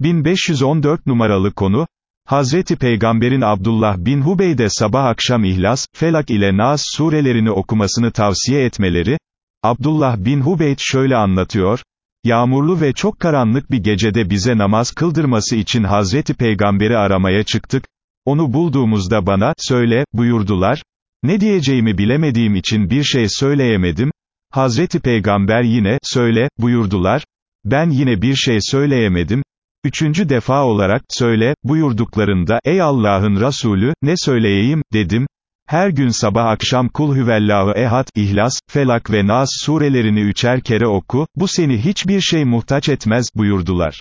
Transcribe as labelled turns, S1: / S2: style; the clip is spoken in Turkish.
S1: 1514 numaralı konu, Hazreti Peygamberin Abdullah bin Hubeyde sabah akşam İhlas, Felak ile Nas surelerini okumasını tavsiye etmeleri, Abdullah bin Hubeyd şöyle anlatıyor, Yağmurlu ve çok karanlık bir gecede bize namaz kıldırması için Hazreti Peygamber'i aramaya çıktık, onu bulduğumuzda bana, söyle, buyurdular, ne diyeceğimi bilemediğim için bir şey söyleyemedim, Hazreti Peygamber yine, söyle, buyurdular, ben yine bir şey söyleyemedim, Üçüncü defa olarak, söyle, buyurduklarında, ey Allah'ın Resulü, ne söyleyeyim, dedim, her gün sabah akşam kul hüvellahu ehad, ihlas, felak ve nas surelerini üçer kere oku, bu seni hiçbir şey muhtaç etmez, buyurdular.